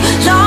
No.